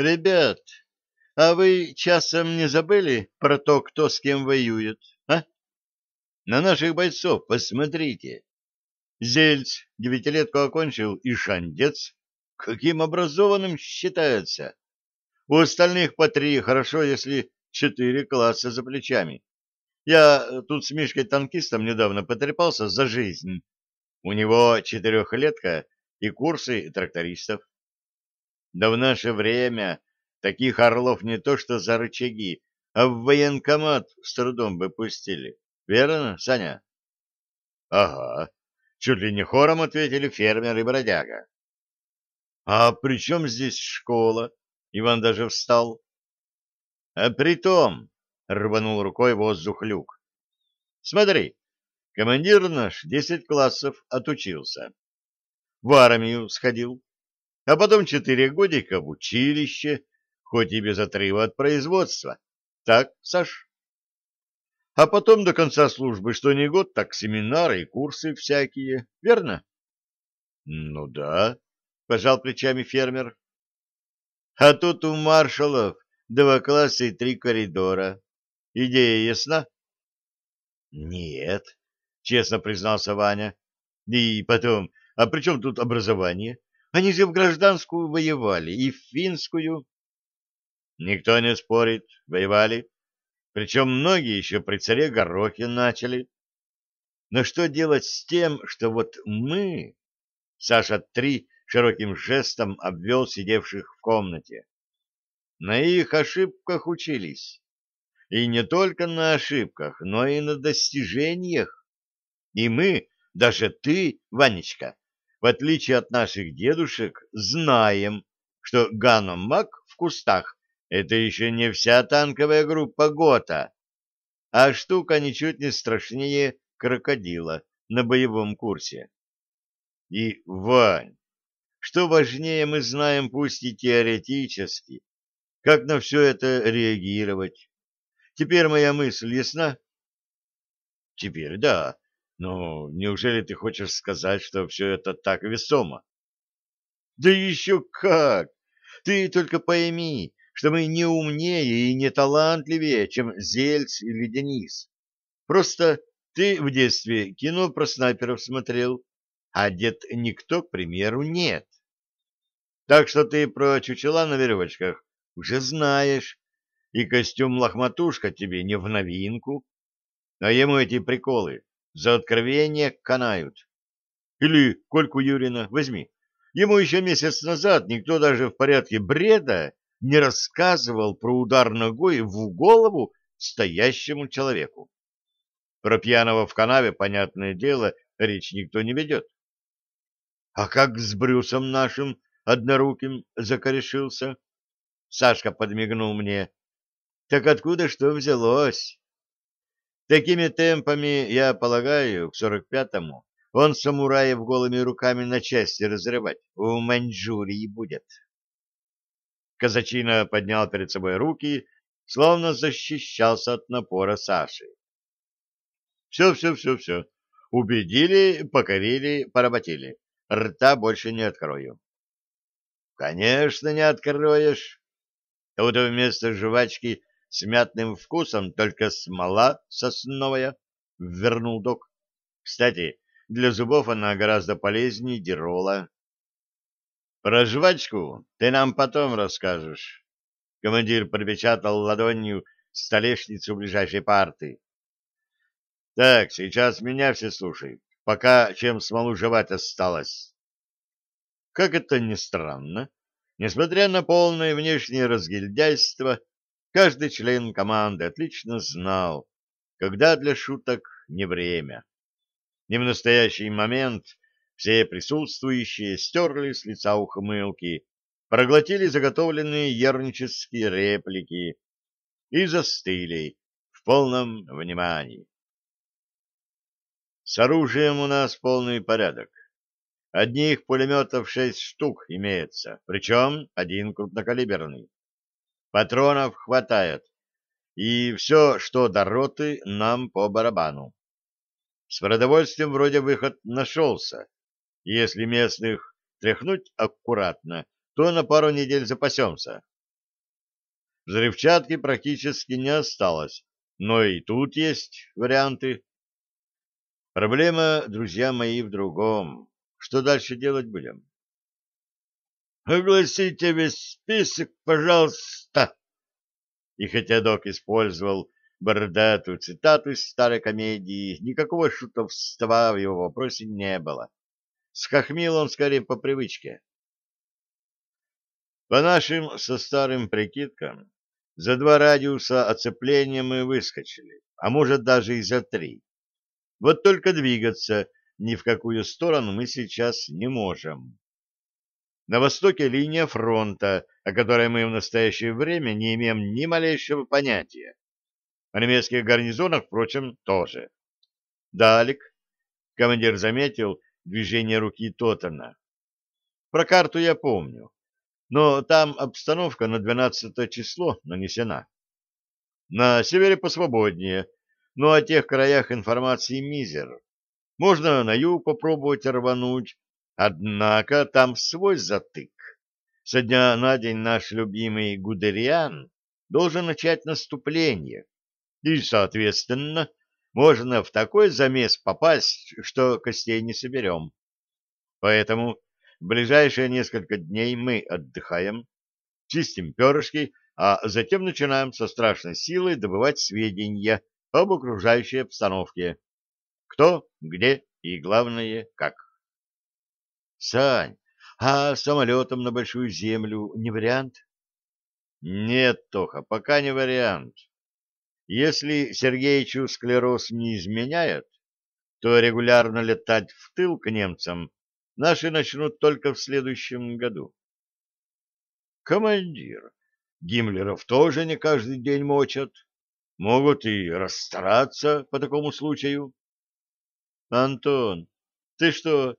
Ребят, а вы часом не забыли про то, кто с кем воюет, а? На наших бойцов посмотрите. Зельц девятилетку окончил и шандец. Каким образованным считается? У остальных по три, хорошо, если четыре класса за плечами. Я тут с Мишкой-танкистом недавно потрепался за жизнь. У него четырехлетка и курсы трактористов. Да в наше время таких орлов не то что за рычаги, а в военкомат с трудом бы пустили. Верно, Саня? — Ага. Чуть ли не хором ответили фермер и бродяга. — А при чем здесь школа? Иван даже встал. — А при том, — рванул рукой воздух люк. — Смотри, командир наш десять классов отучился. В армию сходил, а потом четыре годика в училище, хоть и без отрыва от производства. Так, Саш? А потом до конца службы, что не год, так семинары и курсы всякие, верно? — Ну да, — пожал плечами фермер. — А тут у маршалов два класса и три коридора. Идея ясна? — Нет, — честно признался Ваня. — И потом, а при чем тут образование? Они же в гражданскую воевали и в финскую. Никто не спорит, воевали. Причем многие еще при царе Горохе начали. Но что делать с тем, что вот мы... Саша три широким жестом обвел сидевших в комнате. На их ошибках учились. И не только на ошибках, но и на достижениях. И мы, даже ты, Ванечка, в отличие от наших дедушек, знаем, что Ганомак в кустах — это еще не вся танковая группа ГОТА, а штука ничуть не страшнее крокодила на боевом курсе. И, Вань, что важнее, мы знаем, пусть и теоретически, как на все это реагировать. Теперь моя мысль ясна? Теперь да. Ну, неужели ты хочешь сказать, что все это так весомо? Да еще как! Ты только пойми, что мы не умнее и не талантливее, чем Зельц или Денис. Просто ты в детстве кино про снайперов смотрел, а дед никто, к примеру, нет. Так что ты про чучела на веревочках уже знаешь, и костюм-лохматушка тебе не в новинку, а ему эти приколы за откровение канают. Или Кольку Юрина возьми. Ему еще месяц назад никто даже в порядке бреда не рассказывал про удар ногой в голову стоящему человеку. Про пьяного в канаве, понятное дело, речь никто не ведет. А как с Брюсом нашим одноруким закорешился? Сашка подмигнул мне. Так откуда что взялось? Такими темпами, я полагаю, к сорок пятому он самураев голыми руками на части разрывать в Маньчжурии будет. Казачина поднял перед собой руки, словно защищался от напора Саши. Все, все, все, все. Убедили, покорили, поработили. Рта больше не открою. Конечно, не откроешь. Тут вместо жвачки с мятным вкусом, только смола сосновая, — вернул док. Кстати, для зубов она гораздо полезнее дирола. Про жвачку ты нам потом расскажешь. Командир пропечатал ладонью столешницу ближайшей парты. Так, сейчас меня все слушают, пока чем смолу жевать осталось. Как это ни странно, несмотря на полное внешнее разгильдяйство, Каждый член команды отлично знал, когда для шуток не время. И в настоящий момент все присутствующие стерли с лица ухмылки, проглотили заготовленные ернические реплики и застыли в полном внимании. С оружием у нас полный порядок. Одних пулеметов шесть штук имеется, причем один крупнокалиберный. Патронов хватает. И все, что до роты, нам по барабану. С продовольствием вроде выход нашелся. Если местных тряхнуть аккуратно, то на пару недель запасемся. Взрывчатки практически не осталось, но и тут есть варианты. Проблема, друзья мои, в другом. Что дальше делать будем? Огласите весь список, пожалуйста. И хотя док использовал бородатую цитату из старой комедии, никакого шутовства в его вопросе не было. Схохмил он скорее по привычке. По нашим со старым прикидкам, за два радиуса оцепления мы выскочили, а может даже и за три. Вот только двигаться ни в какую сторону мы сейчас не можем. На востоке линия фронта, о которой мы в настоящее время не имеем ни малейшего понятия. О немецких гарнизонах, впрочем, тоже. Далек, командир заметил движение руки Тоттена. Про карту я помню, но там обстановка на 12 число нанесена. На севере посвободнее, но о тех краях информации мизер. Можно на юг попробовать рвануть, однако там свой затык. Со дня на день наш любимый Гудериан должен начать наступление, и, соответственно, можно в такой замес попасть, что костей не соберем. Поэтому в ближайшие несколько дней мы отдыхаем, чистим перышки, а затем начинаем со страшной силой добывать сведения об окружающей обстановке. Кто, где и, главное, как. Сань, а самолетом на Большую Землю не вариант? Нет, Тоха, пока не вариант. Если Сергеичу склероз не изменяет, то регулярно летать в тыл к немцам наши начнут только в следующем году. Командир, Гиммлеров тоже не каждый день мочат. Могут и расстараться по такому случаю. Антон, ты что,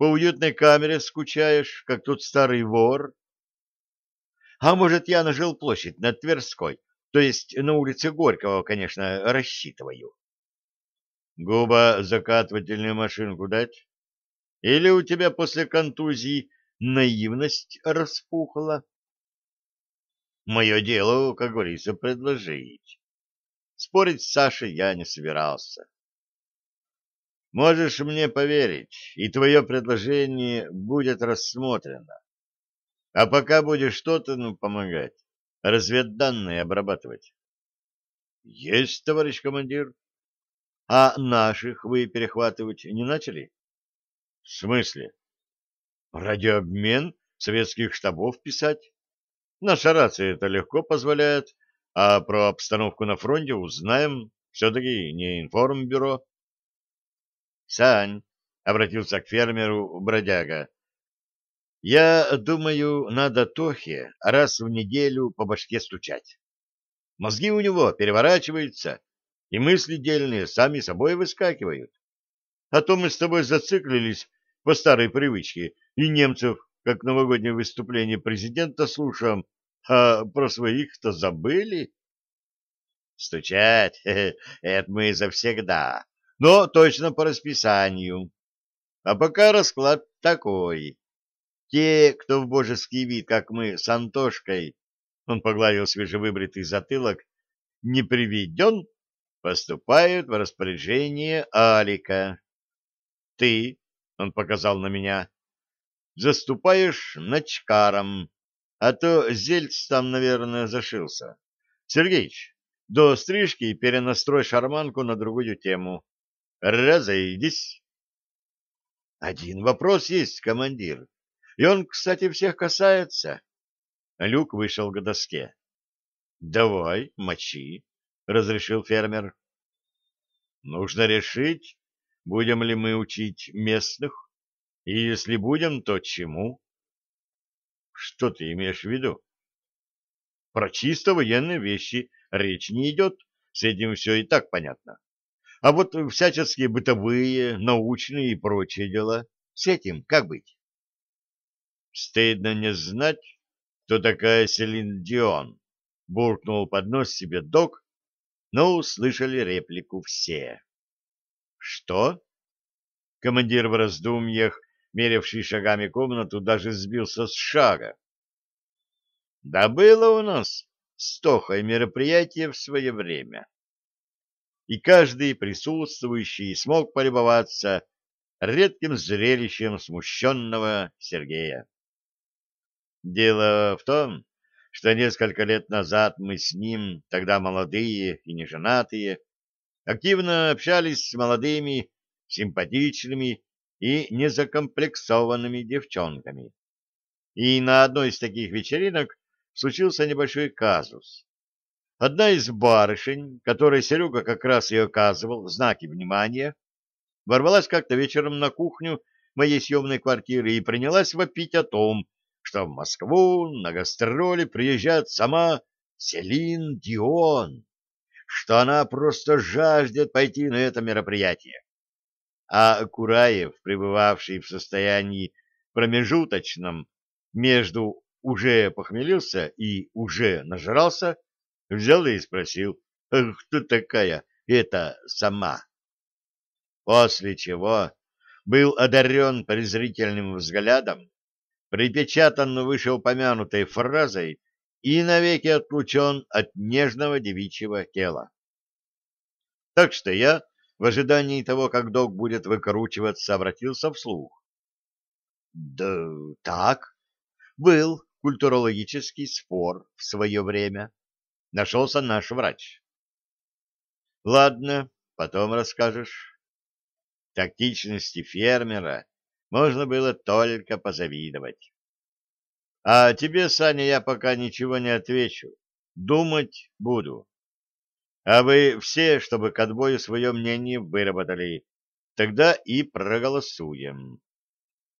по уютной камере скучаешь, как тот старый вор? А может, я на жилплощадь над Тверской, то есть на улице Горького, конечно, рассчитываю. Губа закатывательную машинку дать? Или у тебя после контузии наивность распухла? Мое дело, как говорится, предложить. Спорить с Сашей я не собирался. Можешь мне поверить, и твое предложение будет рассмотрено. А пока будешь что-то ну, помогать, разведданные обрабатывать. Есть, товарищ командир. А наших вы перехватывать не начали? В смысле? Радиообмен советских штабов писать? Наша рация это легко позволяет, а про обстановку на фронте узнаем. Все-таки не информбюро. Сань, — обратился к фермеру бродяга, — я думаю, надо Тохе раз в неделю по башке стучать. Мозги у него переворачиваются, и мысли дельные сами собой выскакивают. А то мы с тобой зациклились по старой привычке, и немцев, как новогоднее выступление президента, слушаем, а про своих-то забыли. Стучать — это мы завсегда, но точно по расписанию. А пока расклад такой. Те, кто в божеский вид, как мы с Антошкой, он погладил свежевыбритый затылок, не приведен, поступают в распоряжение Алика. Ты, он показал на меня, заступаешь ночкаром, а то Зельц там, наверное, зашился. Сергеич, до стрижки перенастрой шарманку на другую тему. Разойдись. Один вопрос есть, командир. И он, кстати, всех касается. Люк вышел к доске. Давай, мочи, разрешил фермер. Нужно решить, будем ли мы учить местных, и если будем, то чему? Что ты имеешь в виду? Про чисто военные вещи речь не идет, с этим все и так понятно. А вот всяческие бытовые, научные и прочие дела, с этим как быть? Стыдно не знать, кто такая Селин Дион, буркнул под нос себе док, но услышали реплику все. Что? Командир в раздумьях, мерявший шагами комнату, даже сбился с шага. Да было у нас с Тохой мероприятие в свое время. И каждый присутствующий смог полюбоваться редким зрелищем смущенного Сергея. Дело в том, что несколько лет назад мы с ним, тогда молодые и неженатые, активно общались с молодыми, симпатичными и незакомплексованными девчонками. И на одной из таких вечеринок случился небольшой казус. Одна из барышень, которой Серега как раз и оказывал знаки внимания, ворвалась как-то вечером на кухню моей съемной квартиры и принялась вопить о том, что в Москву на гастроли приезжает сама Селин Дион, что она просто жаждет пойти на это мероприятие. А Кураев, пребывавший в состоянии промежуточном между уже похмелился и уже нажрался, взял и спросил, кто такая эта сама. После чего был одарен презрительным взглядом, припечатан вышеупомянутой фразой и навеки отлучен от нежного девичьего тела. Так что я, в ожидании того, как док будет выкручиваться, обратился вслух. — Да так, был культурологический спор в свое время. Нашелся наш врач. — Ладно, потом расскажешь. Тактичности фермера можно было только позавидовать. А тебе, Саня, я пока ничего не отвечу. Думать буду. А вы все, чтобы к отбою свое мнение выработали, тогда и проголосуем.